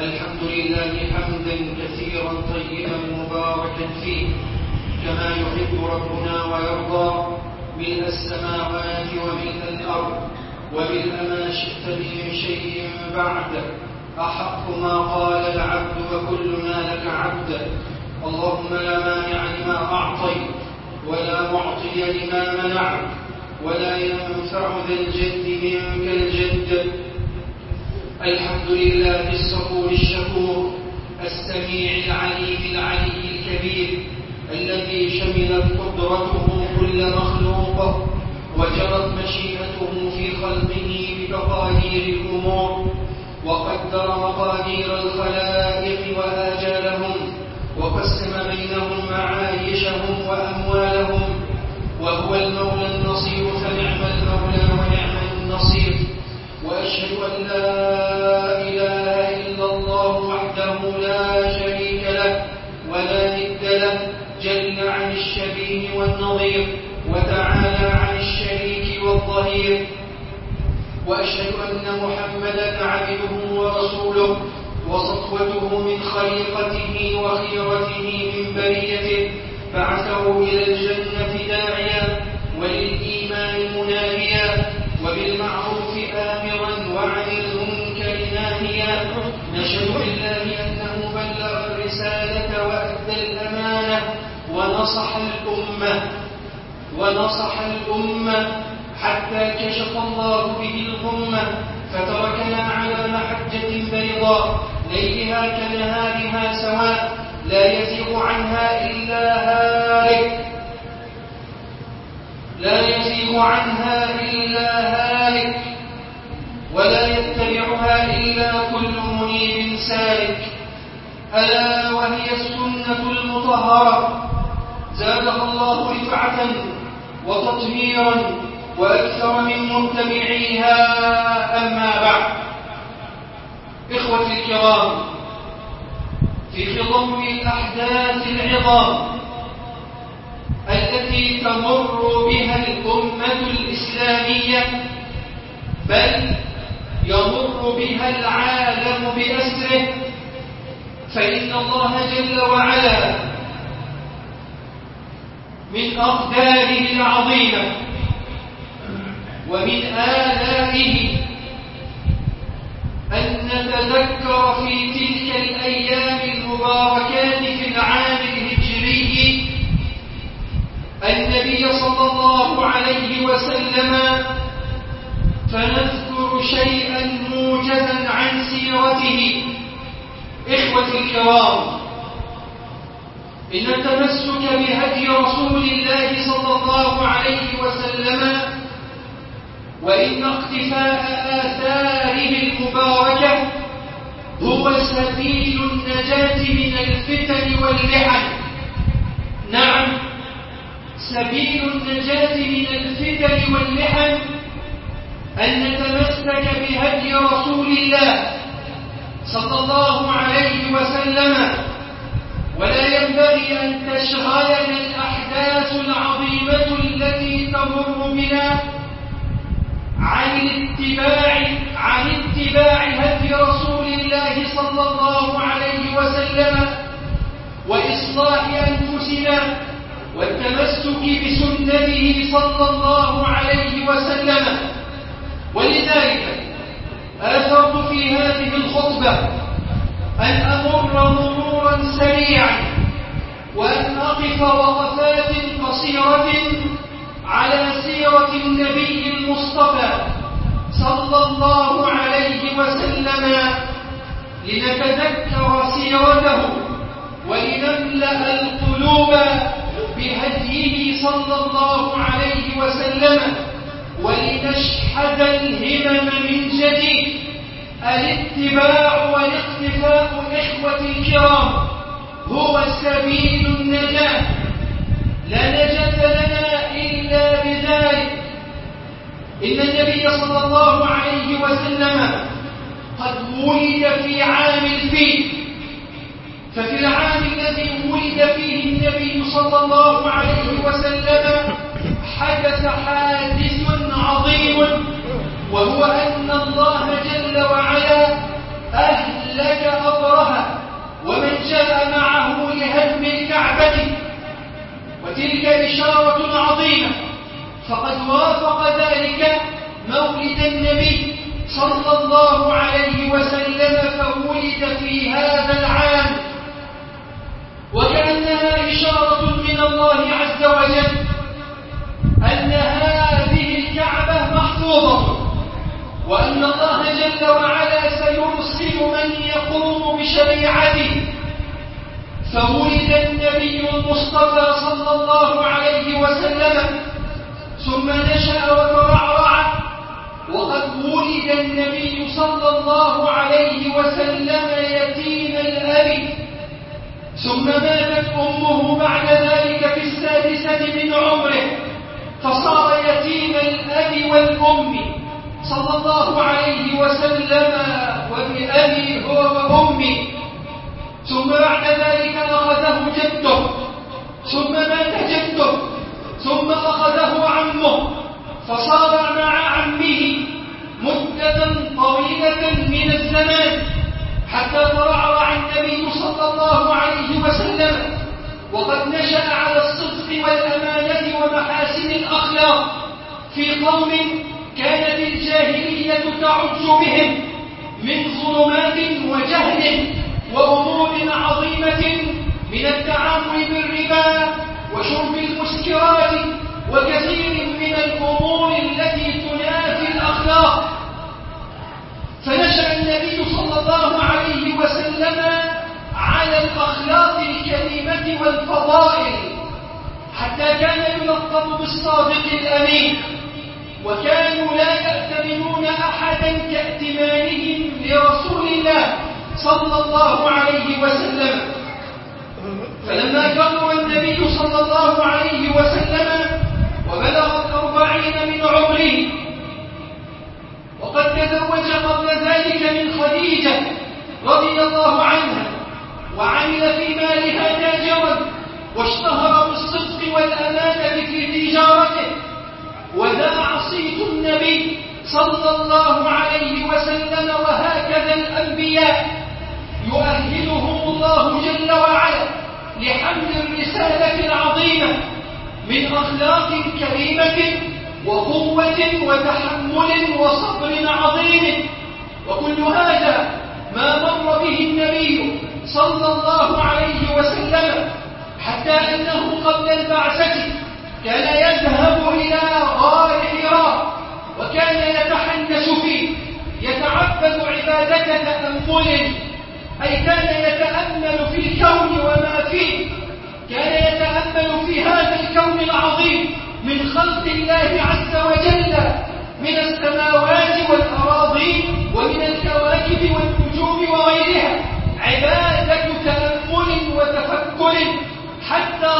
الحمد لله حمدا كثيرا طيبا مباركا فيه. كما يحب ربنا ويرضى ملء السماوات وملء الأرض وملء ما شئت من شيء بعد. أحق ما قال العبد وكلنا لك عبد. اللهم لا مانع لما أعطيت ولا معطي لما منعت ولا ينفع ذا الجد منك الجد. الحمد لله الصبور الشكور السميع العليم العلي الكبير الذي شملت قدرته كل مخلوق وجرت مشيئته في خلقه بتقادير الأمور وقدر مقادير الخلائق وآجالهم وقسم بينهم معايشهم وأموالهم وهو المولى النصير فنعم المولى. وأشهد أن لا إله إلا الله وحده لا شريك له ولا ند له جل عن الشبيه والنظير وتعالى عن الشريك والظهير. وأشهد أن محمدا عبده ورسوله وصفوته من خليقته وخيرته من بريته بعثه إلى الجنة داعيا وللإيمان مناديا وبالمعروف وعن المنكر ناهيا نشهد بالله أنه بلغ الرسالة وأدى الأمانة ونصح الأمة ونصح الأمة حتى كشف الله به الغمة فتركنا على محجة بيضاء ليلها كنهارها سواء لا يزيغ عنها إلا هالك لا يزيغ عنها إلا ألا وهي السنة المطهرة. زادها الله رفعة وتطهيرا وأكثر من متبعيها أما بعد. إخوتي الكرام في خضم الأحداث العظام التي تمر بها الأمة الإسلامية بل يمر بها العالم بأسره فإن الله جل وعلا من أقداره العظيمة ومن آلائه أن نتذكر في تلك الأيام المباركات في العام الهجري النبي صلى الله عليه وسلم فنذكر شيئا موجزا عن سيرته إخوتي الكرام إن التمسك بهدي رسول الله صلى الله عليه وسلم وإن اقتفاء آثاره المباركة هو سبيل النجاة من الفتن واللحن. نعم سبيل النجاة من الفتن واللحن أن نتمسك بهدي رسول الله. صلى الله عليه وسلم. ولا ينبغي أن تشغلنا الأحداث العظيمة التي تمر بنا عن الاتباع عن اتباع هدي رسول الله صلى الله عليه وسلم وإصلاح أنفسنا والتمسك بسنته صلى الله عليه وسلم. ولذلك آثرت في هذه الخطبة أن أمر مرورا سريعا وأن أقف وقفات قصيرة على سيرة النبي المصطفى صلى الله عليه وسلم لنتذكر سيرته ولنملأ القلوب بهديه صلى الله عليه وسلم ولنشحذ الهمم من جديد الاتباع والاختفاء إخوة الكرام هو سبيل النجاة. لا نجاة لنا إلا بذلك. إن النبي صلى الله عليه وسلم قد ولد في عام الفيل. ففي العام الذي ولد فيه النبي صلى الله عليه وسلم حدث حادث عظيم وهو أن الله جل وعلا أهلك أبرهة ومن جاء معه لهدم الكعبة وتلك إشارة عظيمة. فقد وافق ذلك مولد النبي صلى الله عليه وسلم فولد في هذا العام. وكأنها إشارة من الله عز وجل أن هذه محفوظة وأن الله جل وعلا سيرسل من يقوم بشريعته. فولد النبي المصطفى صلى الله عليه وسلم ثم نشأ وترعرع وقد ولد النبي صلى الله عليه وسلم يتيم الأب. ثم ماتت أمه بعد ذلك في السادسة من عمره. فصار يتيم الأب والأم صلى الله عليه وسلم وبأبي هو وأمي. ثم بعد ذلك أخذه جده. ثم مات جده. ثم أخذه عمه. فصار مع عمه مدة طويلة من الزمان حتى ترعرع النبي صلى الله عليه وسلم. وقد نشأ على الصدق والأمانة ومحاسن الأخلاق في قوم كانت الجاهلية تعج بهم من ظلمات وجهل وأمور عظيمة من التعامل بالربا وشرب المسكرات وكثير من الأمور التي تنافي الأخلاق. فنشأ النبي صلى الله عليه وسلم على الأخلاق الكريمة والفضائل. حتى كان يلقب بالصادق الأمين. وكانوا لا يأتمنون أحدا كائتمانهم لرسول الله صلى الله عليه وسلم. فلما كبر النبي صلى الله عليه وسلم وبلغ الأربعين من عمره وقد تزوج قبل ذلك من خديجة رضي الله عنها وعمل في مالها تاجرا واشتهر بالصدق والأمانة في تجارته وذاع صيت النبي صلى الله عليه وسلم وهكذا الأنبياء. يؤهلهم الله جل وعلا لحمل الرسالة العظيمة من أخلاق كريمة وقوة وتحمل وصبر عظيم. وكل هذا ما مر به النبي صلى الله عليه وسلم حتى أنه قبل البعثة كان يذهب إلى غار حراء وكان يتحنس فيه. يتعبد عبادة تأمل أي كان يتأمل في الكون وما فيه. كان يتأمل في هذا الكون العظيم من خلق الله عز وجل من السماوات والأراضي ومن الكواكب والنجوم وغيرها عبادة تأمل وتفكر حتى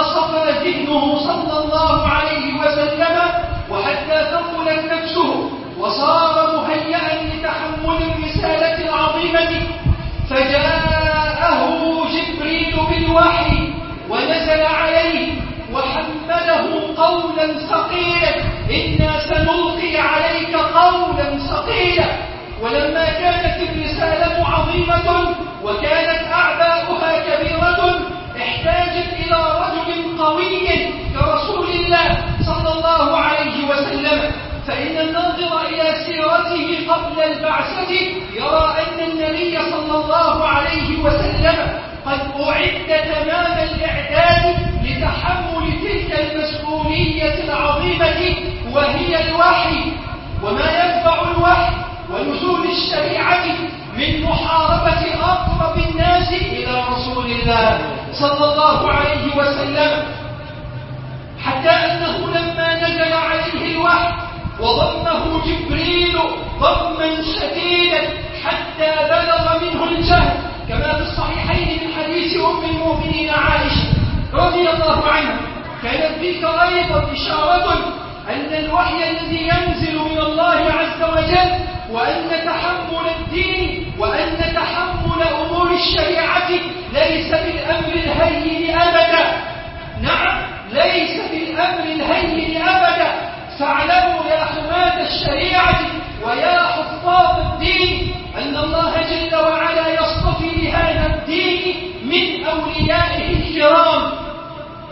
ذهنه صلى الله عليه وسلم وحتى ثقلت نفسه وصار مهيئا لتحمل الرسالة العظيمة. فجاءه جبريل بالوحي ونزل عليه وحمله قولا ثقيلا. إنا سنلقي عليك قولا ثقيلا. ولما كانت الرسالة عظيمة وكانت أعباؤها كبيرة احتاجت إلى رجل قوي كرسول الله صلى الله عليه وسلم. فإن الناظر إلى سيرته قبل البعثة يرى أن النبي صلى الله عليه وسلم قد أعد تمام الإعداد لتحمل تلك المسؤولية العظيمة وهي صلى الله عليه وسلم حتى أنه لما نزل عليه الوحي وضمه جبريل ضما شديدا حتى بلغ منه الجهل كما في الصحيحين من حديث أم المؤمنين عائشة رضي الله عنها كانت فيك أيضا إشارة أن الوحي الذي ينزل من الله عز وجل وأن تحمل الدين وأن تحمل أمور الشريعة. ليس بالأمر الهين أبدا. نعم ليس بالأمر الهين أبدا. فاعلموا يا حماة الشريعة ويا حفاظ الدين أن الله جل وعلا يصطفي لهذا الدين من أوليائه الكرام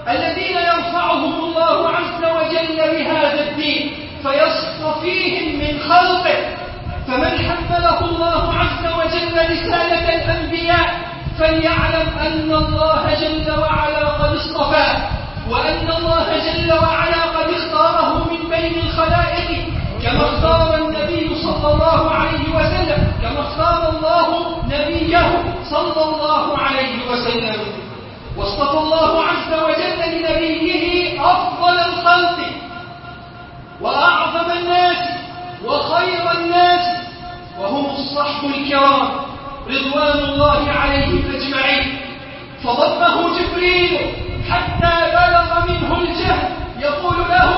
الذين يرفعهم الله عز وجل بهذا الدين فيصطفيهم من خلقه. فمن حمله الله عز وجل رسالة الأنبياء فليعلم أن الله جل وعلا قد اصطفاه وأن الله جل وعلا قد اختاره من بين الخلائق كما اختار النبي صلى الله عليه وسلم كما اختار الله نبيه صلى الله عليه وسلم. واصطفى الله عز وجل لنبيه أفضل الخلق وأعظم الناس وخير الناس الصحب الكرام رضوان الله عليهم أجمعين. فضمه جبريل حتى بلغ منه الجهل. يقول له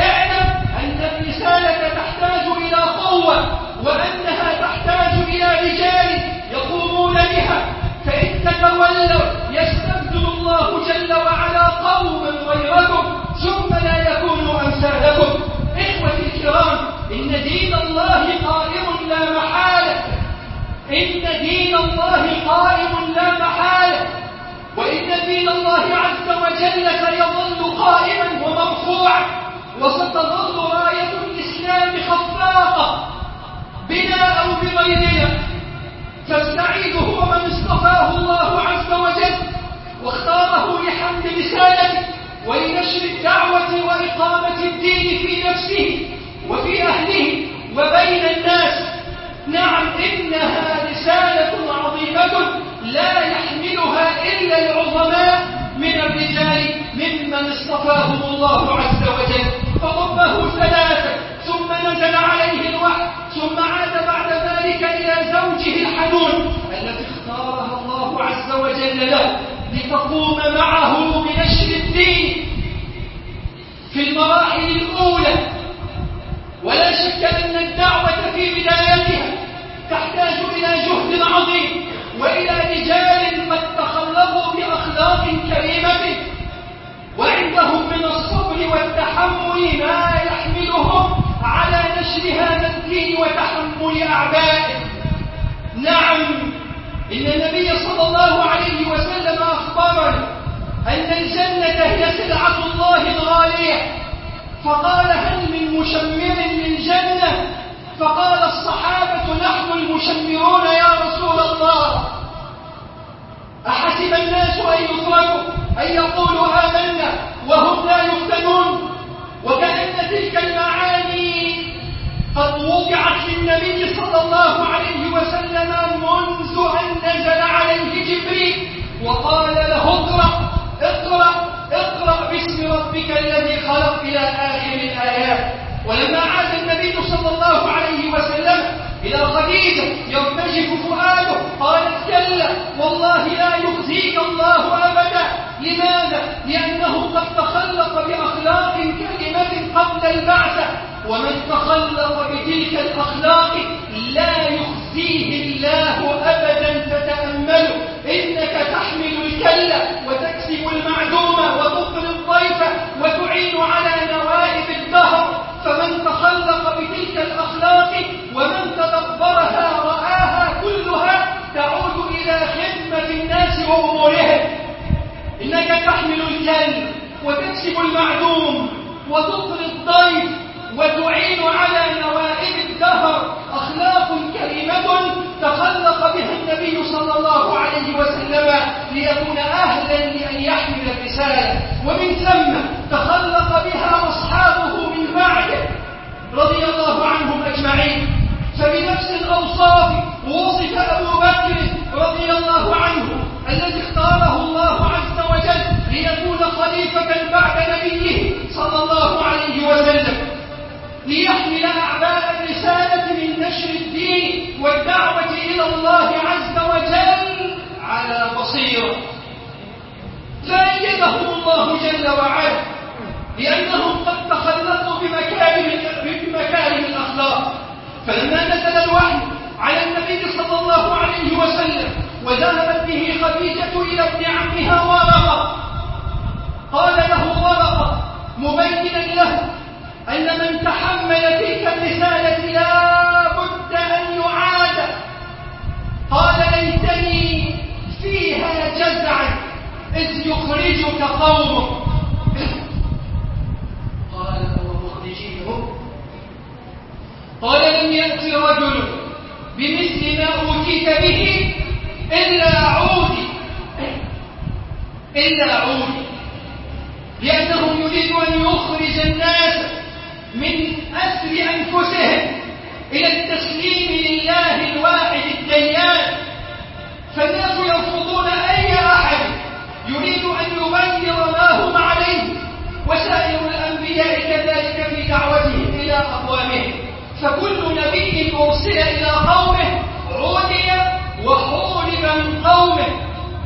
اعلم أن الرسالة تحتاج إلى قوة وأنها تحتاج إلى رجال يقومون بها. فإن تتولوا يستبدل الله جل وعلا قوما غيركم ثم لا يكونوا أمثالكم. إخوتي الكرام إن دين الله قائم لا محالة. إن دين الله قائم لا محالة وإن دين الله عز وجل سيظل قائما ومرفوعا وستظل راية الإسلام خفاقة بنا أو بغيرنا فالسعيد هو من اصطفاه الله عز وجل واختاره لحمل رسالته ولنشر الدعوة وإقامة الدين في نفسه وفي أهله وبين الناس. نعم إنها رسالة عظيمة لا يحملها إلا العظماء من الرجال ممن اصطفاهم الله عز وجل. فضمه ثلاثة ثم نزل عليه الوحي ثم عاد بعد ذلك إلى زوجه الحنون التي اختارها الله عز وجل له لتقوم معه بنشر الدين في المراحل الأولى. ولا شك أن الدعوة في بدايتها تحتاج إلى جهد عظيم وإلى رجال قد تخلقوا بأخلاق كريمة. وعندهم من الصبر والتحمل ما يحملهم على نشر هذا الدين وتحمل أعبائه نعم إن النبي صلى الله عليه وسلم أخبرنا أن الجنة هي سلعة الله الغالية. فقال هل من مشمر للجنة؟ فقال الصحابة نحن المشمرون يا رسول الله. أحسب الناس أن يتركوا أن يقولوا آمنا وهم لا يفتنون. وكأن تلك المعاني قد وضعت للنبي صلى الله عليه وسلم منذ أن نزل عليه جبريل. وقال له اقرأ اقرأ اقرأ باسم ربك الذي خلق إلى آخر الآيات. ولما عاد النبي صلى الله عليه وسلم إلى خديجة يرتجف فؤاده قالت كلا والله لا يخزيك الله أبدا. لماذا؟ لأنه قد تخلق بأخلاق كلمة قبل البعثة ومن تخلق بتلك الأخلاق لا يخزيه الله أبدا فتأملوا إنك تحمل الكلة وتكسب المعدومة وتقر الضيف وتعين على نوائب الدهر فمن تخلق بتلك الأخلاق ومن تدبرها رآها كلها تعود إلى خدمة الناس وأمورهم. إنك تحمل الكلب وتكسب المعدوم وتقري الضيف وتعين على نوائب الدهر. أخلاق كريمة تخلق والدعوة إلى الله عز وجل على بصيرة. لا يده الله جل وعلا لأنهم قد تخلقوا بمكارم بمكاره الأخلاق. فلما نزل الوحي على النبي صلى الله عليه وسلم وذهبت به خديجة إلى ابن عمها ورقة. قال له ورقة مبينا له أن من تحمل تلك الرسالة لا قال ليتني فيها جزعا إذ يخرجك قومك. قال ومخرجيهم قال لم يأتي رجل بمثل ما أوتيت به إلا عودي إلا عودي لأنه يريد أن يخرج الناس من أسر أنفسهم. إلى التسليم لله الواحد الديان فالناس يرفضون أي أحد يريد أن يغير ما هم عليه. وسائر الأنبياء كذلك في دعوتهم إلى أقوامهم. فكل نبي أرسل إلى قومه عودي وحورب من قومه.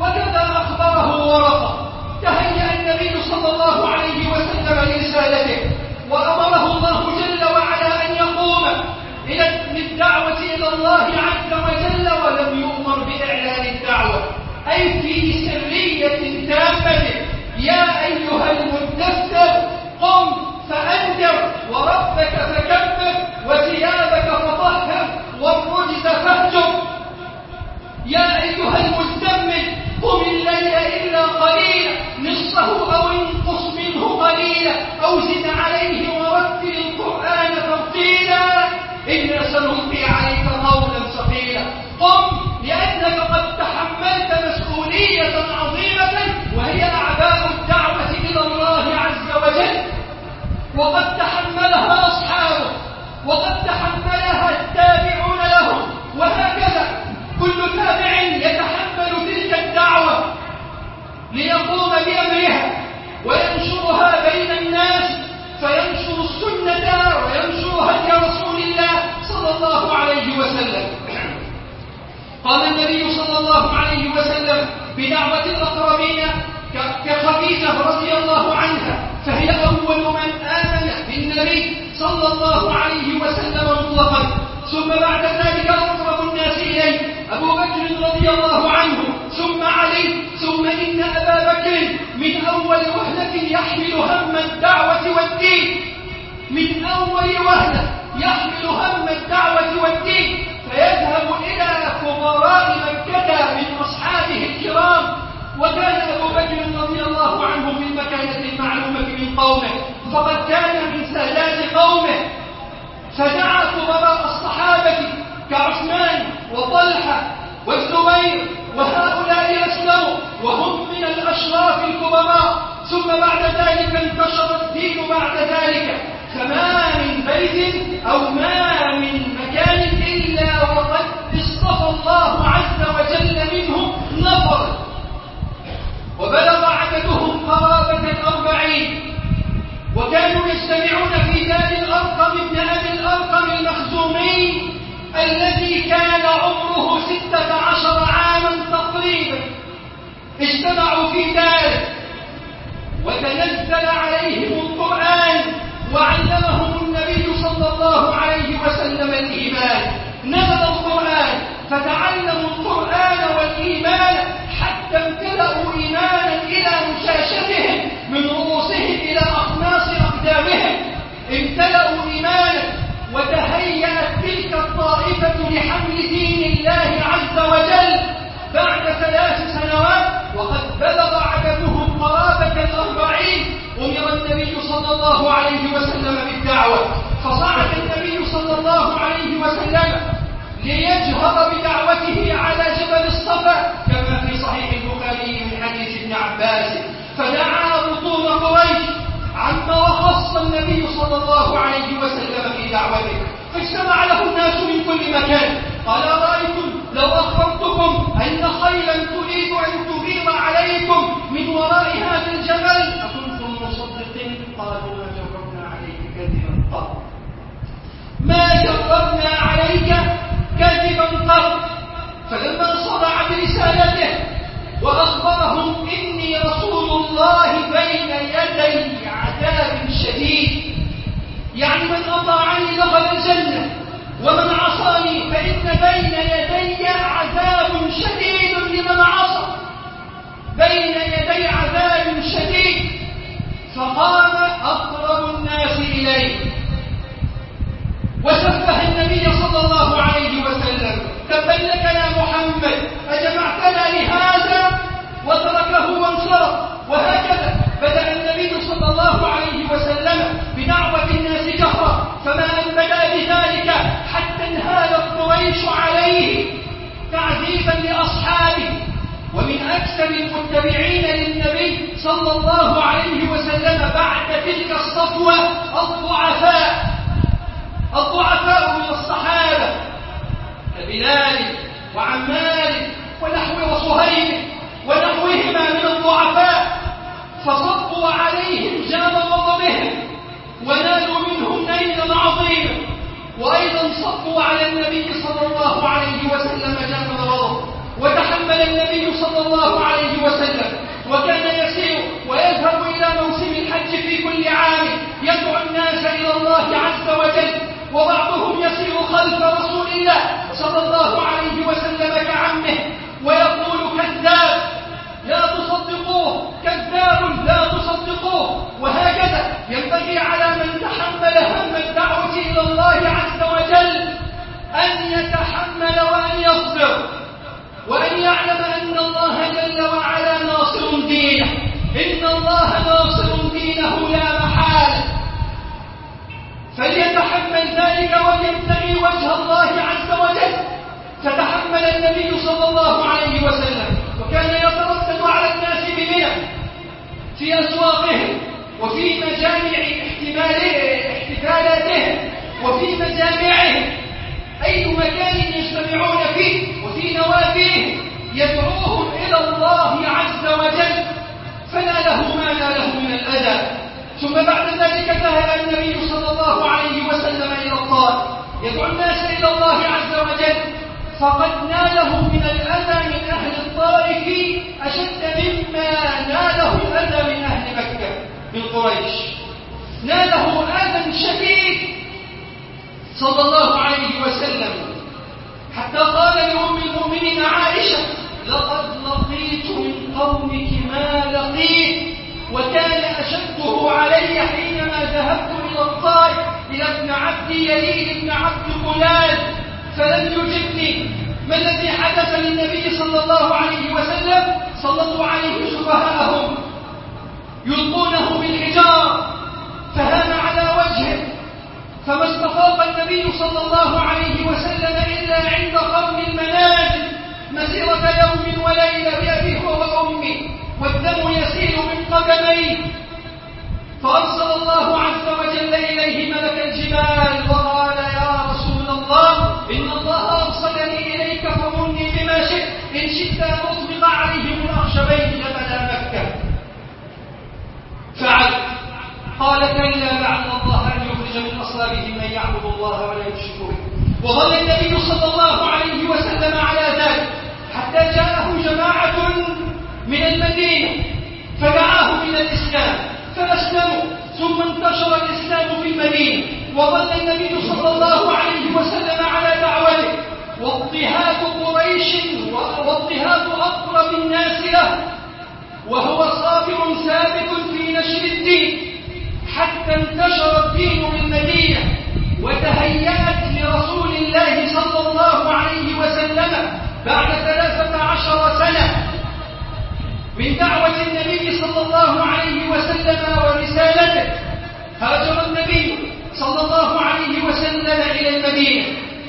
وكذا أخبره ورقة. تهيأ النبي صلى الله عليه وسلم لرسالته. وأمره الله جل وعلا أن يقوم. إلى الدعوة إلى الله عز وجل ولم يؤمر بإعلان الدعوة. أي في سرية تامة. يا أيها المدثر قم فأنذر وربك فكبر وثيابك فطهر والرجز فاهجر. يا أيها المزمل قم الليل إلا قليلا نصفه أو انقص منه قليلا أو زد عليه ورتل القرآن ترتيلا إنا سنلقي عليك قولا ثقيلا قم لأنك قد تحملت مسؤولية عظيمة وهي أعباء الدعوة إلى الله عز وجل وقد تحملها أصحابه وقد تحملها التابعون لهم وهكذا كل تابع يتحمل تلك الدعوة ليقوم بأمرها وينشرها بين الناس فينشر السنة وينشر هدي رسول الله صلى الله عليه وسلم قال النبي صلى الله عليه وسلم بدعوة الأقربين كخديجة رضي الله عنها فهي أول من آمن بالنبي صلى الله عليه وسلم مطلقا. ثم بعد ذلك أقرب الناس إليه أبو بكر رضي الله عنه ثم علي ثم إن أبا بكر من أول وهلة يحمل هم الدعوة والدين. من أول وهلة يحمل هم الدعوة والدين. فيذهب إلى كبراء مكة من أصحابه الكرام وكان أبو بكر رضي الله عنه في المكانة المعلومة من قومه فقد كان من سادات قومه. فدعا كبراء الصحابة كعثمان وطلحة والزبير وهؤلاء أسلموا وهم من الأشراف الكبراء. ثم بعد ذلك انتشر الدين بعد ذلك فما من بيت أو ما من مكان وبلغ عددهم قرابة الأربعين وكانوا يجتمعون في دار الأرقم ابن أبي الأرقم المخزومي الذي كان عمره ستة عشر عاما تقريبا. اجتمعوا في داره. وتنزل عليهم القرآن وعلمهم النبي صلى الله عليه وسلم الإيمان. نزل القرآن فتعلموا القرآن والإيمان حتى امتلأوا إيمانا إلى مشاشتهم من رؤوسهم إلى أخماص أقدامهم. امتلأوا إيمانا وتهيأت تلك الطائفة لحمل دين الله عز وجل بعد ثلاث سنوات وقد بلغ عددهم قرابة الأربعين. أمر النبي صلى الله عليه وسلم بالدعوة. فصعد النبي صلى الله عليه وسلم ليجهر بدعوته على جبل الصفا كما في صحيح البخاري من حديث ابن عباس فدعا بطون قريش عما وخص النبي صلى الله عليه وسلم في دعوته فاجتمع له الناس من كل مكان. قال رأيتم لو أخبرتكم أن خيلا تريد أن تغير عليكم من وراء هذا الجبل أكنتم مصدقين؟ قالوا ما جربنا عليك كذبا قط. ما جربنا عليك كذبا قط. فلما صدع برسالته وأخبرهم إني رسول الله بين يدي عذاب شديد. يعني من أطاعني دخل الجنة ومن عصاني فإن بين يدي عذاب شديد لمن عصى. بين يدي عذاب شديد. فقام أقرب إليه. وسفه النبي صلى الله عليه وسلم. تبا لك يا محمد أجمعتنا لهذا وتركه وانصرف وهكذا بدأ النبي صلى الله عليه وسلم بدعوة الناس جهرا فما أن بدأ بذلك حتى انهالت قريش عليه تعذيبا لأصحابه ومن أكثر المتبعين للنبي صلى الله عليه وسلم بعد تلك الصفوة الضعفاء. الضعفاء من الصحابة كبلال وعمال ونحو وصهيب ونحوهما من الضعفاء. فصبوا عليهم جام غضبهم ونالوا منهم نيلا عظيما وأيضا صبوا على النبي صلى الله عليه وسلم جام الغضب وتحمل النبي صلى الله عليه وسلم وكان يسير ويذهب إلى موسم الحج في كل عام يدعو الناس إلى الله عز وجل وبعضهم يسير خلف رسول الله صلى الله عليه وسلم كعمه ويقول كذاب لا تصدقوه كذاب لا تصدقوه وهكذا ينبغي على من تحمل هم الدعوة إلى الله عز وجل أن يتحمل وأن يصبر. ذلك وليبتغي وجه الله عز وجل فتحمل النبي صلى الله عليه وسلم وكان يتردد على الناس بمنى في أسواقهم وفي مجامع احتفالاتهم وفي مجامعهم أي مكان يجتمعون فيه وفي نوافيهم يدعوهم إلى الله عز وجل فلا له ما لا له من الأذى. ثم بعد ذلك ذهب النبي صلى الله عليه وسلم إلى الطائف يدعو الناس إلى الله عز وجل. فقد ناله من الأذى من أهل الطائف أشد مما ناله الأذى من أهل مكة من قريش. ناله أذى شديد صلى الله عليه وسلم. حتى قال لأم المؤمنين عائشة لقد لقيت من قومك ما لقيت. وكان أشده علي حينما ذهبت إلى الطائف إلى ابن عبد يليل ابن عبد قلال فلم يجبني ما الذي حدث للنبي صلى الله عليه وسلم؟ سلطوا عليه سفهاءهم يلقونه بالحجار فهان على وجهه. فما استفاق النبي صلى الله عليه وسلم إلا عند قرن المنازل مسيرة يوم وليلة بأبيه وأمي. والدم يسيل من قدميه فأرسل الله عز وجل إليه ملك الجبال وقال يا رسول الله إن الله أرسلني إليك فمرني بما شئت. إن شئت أن أطلق عليهم الأخشبين جبل مكة. فعل. قال كلا لعل الله أن يخرج من أصلابهم من يعبد الله ولا يشرك به. وظل النبي صلى الله عليه وسلم على ذلك حتى جاءه جماعة من المدينة فدعاهم إلى الإسلام فأسلموا ثم انتشر الإسلام في المدينة وظل النبي صلى الله عليه وسلم على دعوته واضطهاد قريش واضطهاد أقرب الناس له وهو صابر ثابت في نشر الدين حتى انتشر الدين بالمدينة وتهيأت لرسول الله صلى الله عليه وسلم بعد من دعوة النبي صلى الله عليه وسلم ورسالته. هاجر النبي صلى الله عليه وسلم إلى المدينة.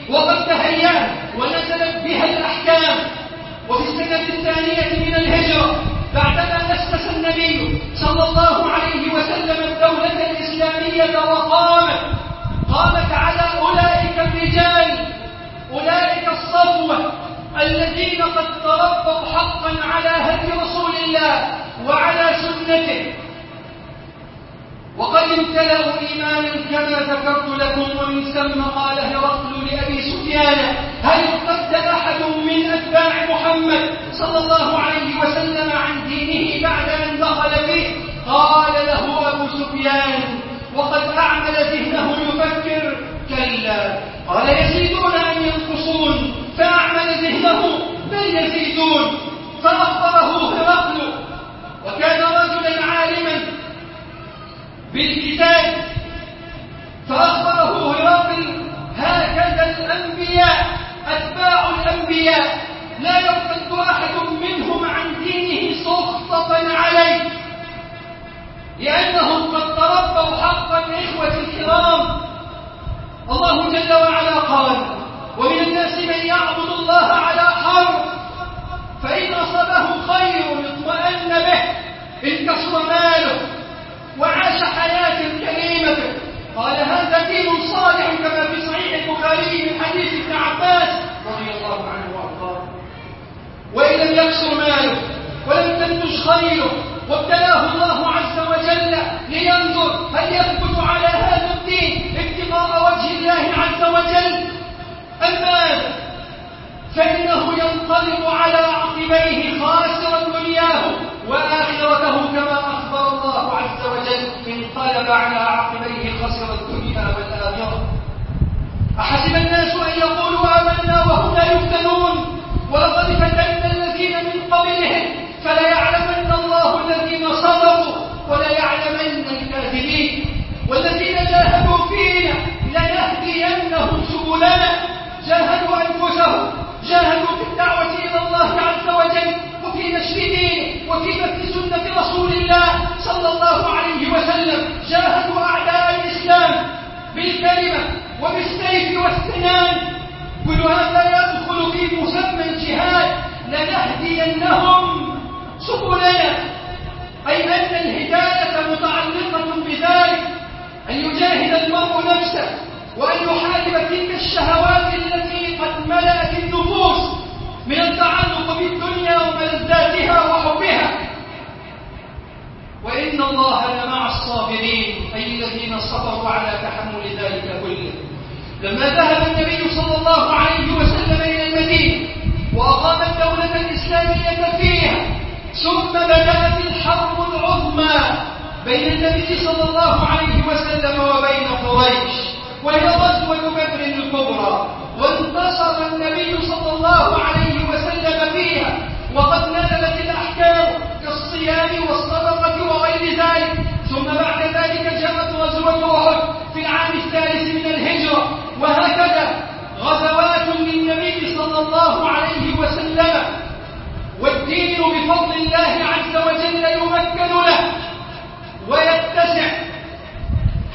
وقد تهيأ ونزلت بها الأحكام. وفي السنة الثانية من الهجرة بعدما أسس النبي صلى الله عليه وسلم الدولة الإسلامية وقامت قامت على أولئك الرجال أولئك الصفوة الذين قد تربوا حقا على هدي رسول الله وعلى سنته. وقد امتلأوا إيمانا كما ذكرت لكم ومن ثم قال هرقل لأبي سفيان هل ارتد أحد من أتباع محمد صلى الله عليه وسلم عن دينه بعد أن دخل فيه؟ قال له أبو سفيان وقد أعمل ذهنه يفكر كلا. قال يزيدون أم ينقصون؟ فأعمل ذهنه بل يزيدون فأخبره هرقل وكان رجلا عالما بالكتاب. فأخبره هرقل هكذا الأنبياء أتباع الأنبياء. لا يرتد أحد منهم عن دينه سخطة عليه. لأنهم قد تربوا حقا إخوة الكرام. الله جل وعلا قال ومن الناس من يعبد الله على حرف فإن أصابه خير اطمأن به إن كسر ماله وعاش حياة كريمة. قال هذا دين صالح كما في صحيح البخاري من حديث ابن عباس رضي الله عنه وأرضاه. وإن لم يكسر ماله ولم تنتج خيره وابتلاه الله عز وجل لينظر هل يثبت على هذا الدين ابتغاء وجه الله عز وجل؟ ماذا فإنه ينقلب على عقبيه خاسرا دنياه وآخرته كما أخبر الله عز وجل انقلب على عقبيه خسر الدنيا والآخرة. أحسب الناس أن يقولوا آمنا وهم لا يفتنون. ولقد فتنا الذين من قبلهم فليعلمن الله الذين صدقوا وليعلمن الكاذبين والذين جاهدوا فينا لنهدينهم سبلنا جاهدوا أنفسهم جاهدوا في الدعوة إلى الله عز وجل وفي نشر دينه وفي بث سنة رسول الله صلى الله عليه وسلم جاهدوا أعداء الإسلام بالكلمة وبالسيف والسنان. كل هذا يدخل في مسمى الجهاد. لنهدينهم سبلنا. أي أن الهداية متعلقة بذلك. أن يجاهد المرء نفسه وأن يحارب تلك الشهوات التي قد ملأت النفوس من التعلق بالدنيا وملذاتها وحبها. وإن الله لمع الصابرين أي الذين صبروا على تحمل ذلك كله. لما ذهب النبي صلى الله عليه وسلم إلى المدينة وأقام الدولة الإسلامية فيها ثم بدأت الحرب العظمى بين النبي صلى الله عليه وسلم وبين قريش. وهي غزوة بدر الكبرى. وانتصر النبي صلى الله عليه وسلم فيها. وقد نزلت الأحكام كالصيام والصدقة وغير ذلك ثم بعد ذلك جاءت غزوة أحد في العام الثالث من الهجرة وهكذا غزوات للنبي صلى الله عليه وسلم. والدين بفضل الله عز وجل يمكن له ويتسع.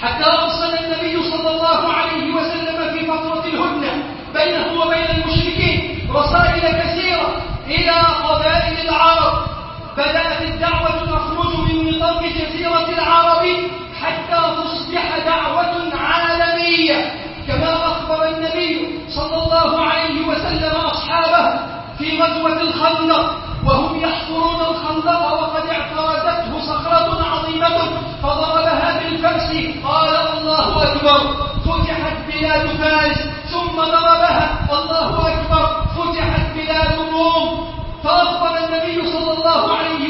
حتى أرسل النبي صلى الله عليه وسلم في فترة الهدنة بينه وبين المشركين رسائل كثيرة إلى قبائل العرب. بدأت الدعوة تخرج من نطاق جزيرة العرب حتى تصبح دعوة عالمية كما أخبر النبي صلى الله عليه وسلم أصحابه في غزوة الخندق وهم يحفرون الخندق وقد اعترضته صخرة عظيمة فضربها بالفرس قال الله أكبر فتحت بلاد فارس ثم ضربها الله أكبر فتحت بلاد الروم فأخبر النبي صلى الله عليه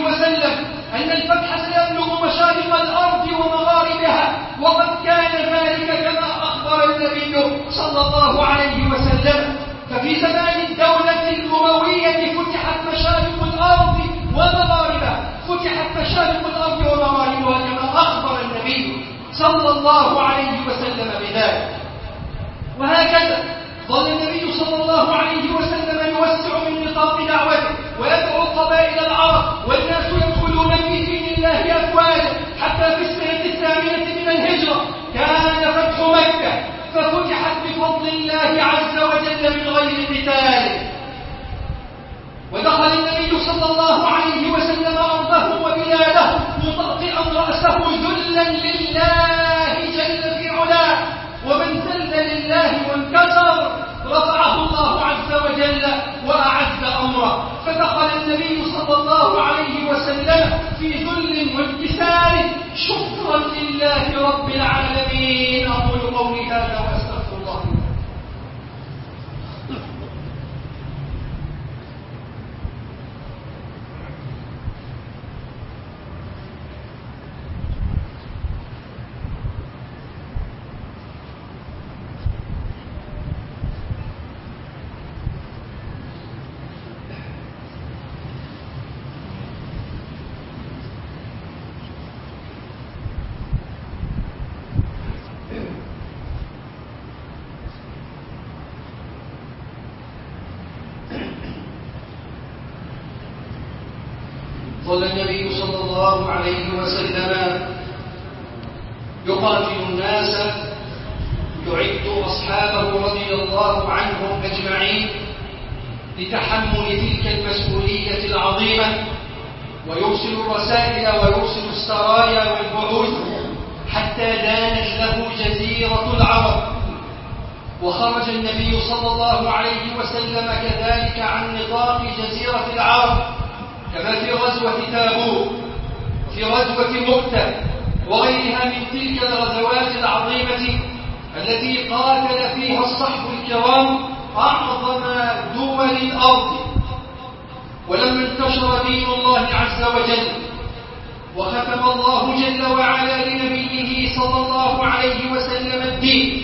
أن الفتح سيبلغ مشارق الأرض ومغاربها وقد كان ذلك كما أخبر النبي صلى الله عليه وسلم. ففي زمان الدولة الأموية فتحت مشارق الأرض ومغاربها. فتحت مشارق الأرض ومغاربها كما أخبر النبي صلى الله عليه وسلم بذلك. وهكذا ظل النبي صلى الله عليه وسلم يوسع من نطاق دعوته ويدعو قبائل العرب والناس يدخلون في دين الله أفواجا حتى في من الهجرة. كان فتح مكة ففتحت بفضل الله عز وجل من غير قتال ودخل النبي صلى الله عليه وسلم أرضه وبلاده مطأطئا رأسه ذلا لله جل في علاه. ومن ذل لله وانكسر رفعه الله عز وجل وأعز أمره. فدخل النبي صلى الله عليه وسلم في ذل وانكسار شكرا لله رب العالمين. أقول قولي هذا وأستغفر الله الحمد لله رب العالمين والصلاة والسلام على رسول الله محمد وعلى آله وصحبه أجمعين أما بعد فيقول المؤلف رحمه الله تعالى ظل النبي صلى الله عليه وسلم يقاتل الناس يعد أصحابه رضي الله عنهم أجمعين لتحمل تلك المسؤولية العظيمة ويرسل الرسائل ويرسل السرايا والبعوث حتى دانت له جزيرة العرب. وخرج النبي صلى الله عليه وسلم كذلك عن نطاق جزيرة العرب. كما في غزوة تابوك في غزوة مؤتة وغيرها من تلك الغزوات العظيمة التي قاتل فيها الصحب الكرام أعظم دول الأرض. ولما انتشر دين الله عز وجل وختم الله جل وعلا لنبيه صلى الله عليه وسلم الدين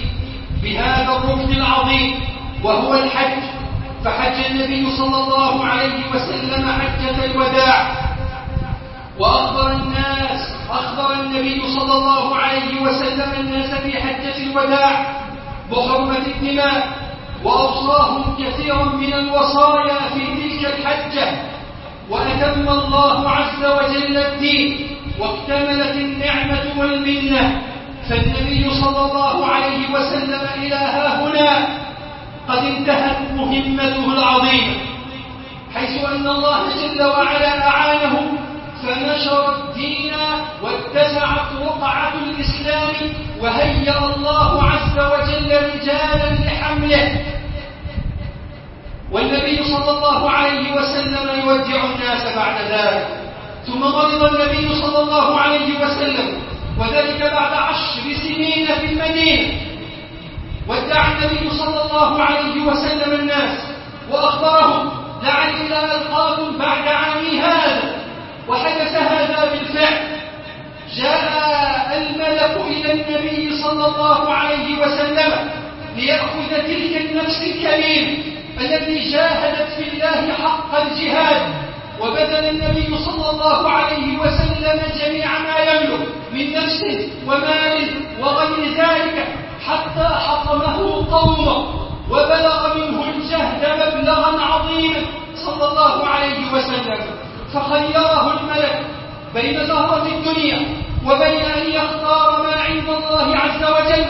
بهذا الركن العظيم وهو الحج فحج النبي صلى الله عليه وسلم حجة الوداع. وأخبر الناس أخبر النبي صلى الله عليه وسلم الناس في حجة الوداع بحرمة الدماء وأوصاهم كثيرا من الوصايا في تلك الحجة. وأتم الله عز وجل الدين واكتملت النعمة والمنة. فالنبي صلى الله عليه وسلم إلى ها هنا قد انتهت مهمته العظيمة حيث أن الله جل وعلا أعانه فنشر الدين واتسعت رقعة الإسلام وهيأ الله عز وجل رجالا لحمله. والنبي صلى الله عليه وسلم يودع الناس بعد ذلك ثم مرض النبي صلى الله عليه وسلم وذلك بعد عشر سنين في المدينة. ودع النبي صلى الله عليه وسلم الناس وأخبرهم لعلي لا ألقاكم بعد عامي هذا وحدث هذا بالفعل. جاء الملك إلى النبي صلى الله عليه وسلم ليأخذ تلك النفس الكريمة التي جاهدت في الله حق الجهاد وبذل النبي صلى الله عليه وسلم جميع ما يملك من نفس ومال وغير ذلك حتى حطمه قومه وبلغ منه الجهد مبلغا عظيما صلى الله عليه وسلم فخيره الملك بين زهرة الدنيا وبين أن يختار ما عند الله عز وجل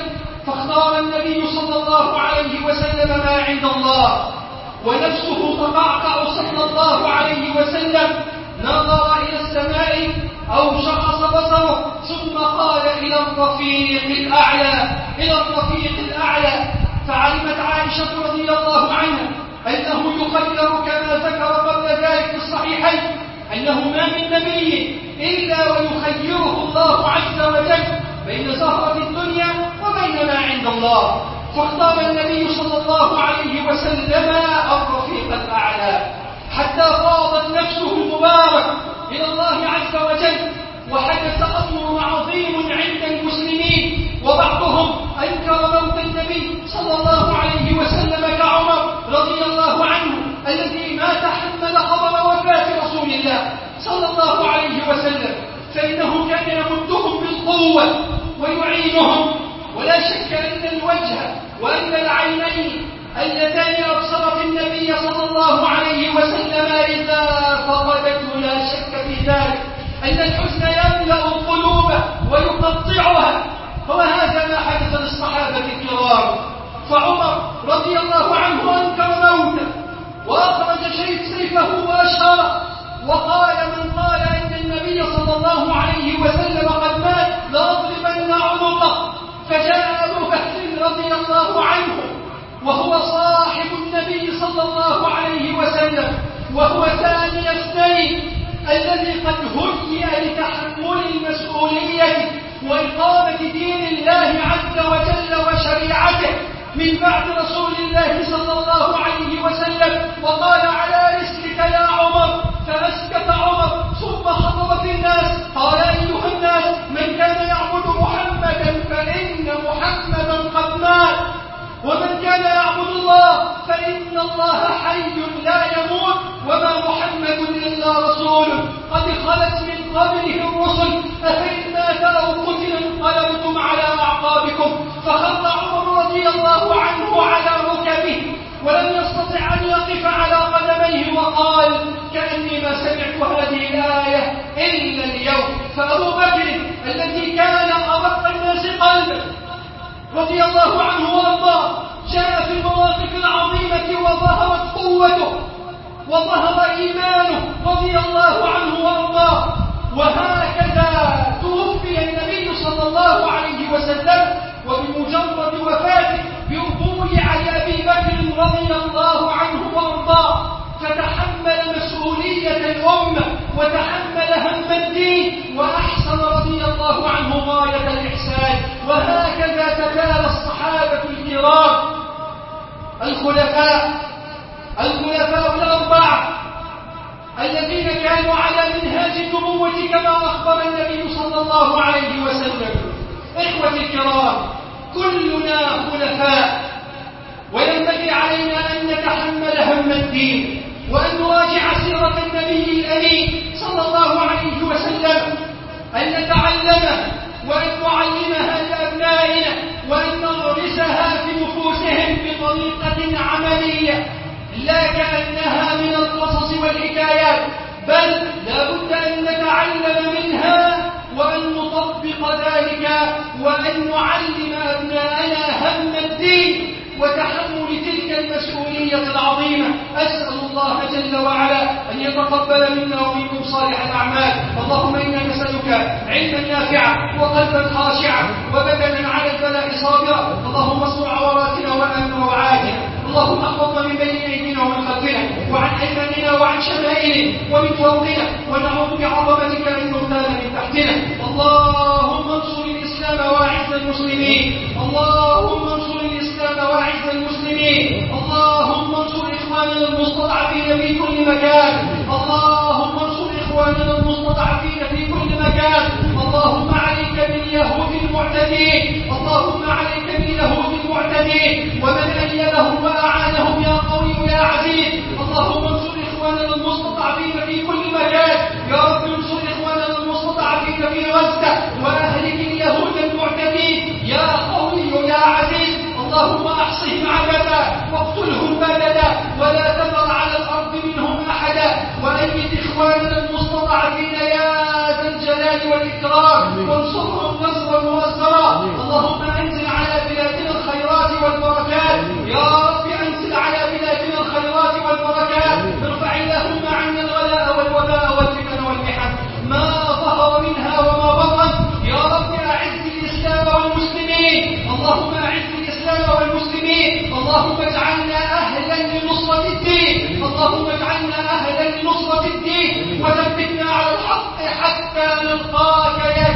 فاختار النبي صلى الله عليه وسلم ما عند الله ونفسه تقعقع صلى الله عليه وسلم نظر إلى السماء أو شخص بصره ثم قال إلى الرفيق الأعلى إلى الرفيق الأعلى. فعلمت عائشة رضي الله عنها أنه يخير كما ذكر قبل ذلك في الصحيحين أنه ما من نبي إلا ويخيره الله عز وجل بين زهرة الدنيا وبين ما عند الله. فاختار النبي صلى الله عليه وسلم الرفيق الأعلى. حتى فاضت نفسه المبارك إلى الله عز وجل وحدث أمر عظيم عند المسلمين وبعضهم أنكر موت النبي صلى الله عليه وسلم كعمر رضي الله عنه الذي ما تحمل خبر وفاة رسول الله صلى الله عليه وسلم. فإنه كان يمدهم بالقوة ويعينهم ولا شك أن الوجه وأن العينين اللتان أبصرت النبي صلى الله عليه وسلم إذا فقدته لا شك في ذلك أن الحزن يملأ القلوب ويقطعها. وهذا ما حدث للصحابة الكرام. فعمر رضي الله عنه أنكر موته وأخرج شيخ سيفه وأشهر وقال من قال إن النبي صلى الله عليه وسلم قد مات لأضربن عنقه فجاء أبو بكر رضي الله عنه وهو صاحب النبي صلى الله عليه وسلم وهو ثاني اثنين الذي قد هيئ لتحمل المسؤولية وإقامة دين الله عز وجل وشريعته من بعد رسول الله صلى الله عليه وسلم. وقال على رسلك يا عمر فأسكت عمر ثم خطب في الناس قال أيها الناس من كان يعبد محمدا فإن محمدا قد مات ومن كان يعبد الله فإن الله حي لا يموت وما محمد إلا رسول قد خلت من قبله الرسل أفإن مات أو قتل انقلبتم على أعقابكم فخر عمر رضي الله عنه على ركبه ولم يستطع أن يقف على قدميه وقال كأني ما سمعت هذه الآية فأبو بكر الذي كان أرق الناس قلبا رضي الله عنه وارضاه جاء في المواقف العظيمة وظهرت قوته وظهر إيمانه رضي الله عنه وأرضاه. وهكذا توفي النبي صلى الله عليه وسلم وبمجرد وفاته بأبوي على أبي بكر رضي الله عنه وأرضاه. فتحمل مسؤولية الأمة وتحمل هم الدين وأحسن رضي الله عنه غاية الإحسان. وهكذا تكال الصحابة الكرام الخلفاء الخلفاء منهاج النبوة كما أخبر النبي صلى الله عليه وسلم. إخوة الكرام كلنا خلفاء وينبغي علينا أن نتحمل هم الدين وأن نراجع سيرة النبي الأمين صلى الله عليه وسلم. أن نتعلمها وأن نعلمها لأبنائنا وأن نغرسها في نفوسهم بطريقة عملية لا كأنها من القصص والحكايات. بل لا بد أن نتعلم منها وأن نطبق ذلك وأن نعلم أبناءنا هم الدين وتحمل تلك المسؤولية العظيمة. أسأل الله جل وعلا أن يتقبل منا ومنكم صالح الأعمال. اللهم إنا نسألك علما نافعا وقلبا خاشعا وبدنا على البلاء صابرا. اللهم استر عوراتنا وأمن روعاتنا اللهم احفظنا من بين ايدينا ومن خلفنا وعن أيماننا وعن شمائلنا ومن فوقنا ونعوذ بعظمتك ان نغتال من تحتنا. اللهم انصر الإسلام وأعز المسلمين. اللهم انصر الإسلام وأعز المسلمين. اللهم انصر إخواننا المستضعفين في كل مكان. اللهم انصر إخواننا المستضعفين في كل مكان. اللهم عليك باليهود المعتدين. اللهم عليك باليهود المعتدين ومن أيدهم وأعانهم يا قوي يا عزيز. اللهم انصر إخواننا المستضعفين في كل مكان يا رب انصر إخواننا المستضعفين في غزة وأهلك اليهود المعتدين. يا قوي يا عزيز اللهم احصهم عددا واقتلهم بددا ولا تذر على الأرض منهم أحدا. وأيد إخواننا المستضعفين يا ذا الجلال والإكرام. وانصرهم نصرا مؤزرا اللهم أنزل على بلادنا الخيرات والبركات. يا رب أنزل على بلادنا الخيرات والبركات. ارفع اللهم عنا الغلاء والوباء والفتن والمحن. ما ظهر منها وما بطن. يا رب أعز الإسلام والمسلمين. اللهم أعز الإسلام والمسلمين. اللهم اجعلنا أهلا لنصرة الدين. اللهم اجعلنا أهلا لنصرة الدين. وثبتنا على الحق حتى نلقاك يا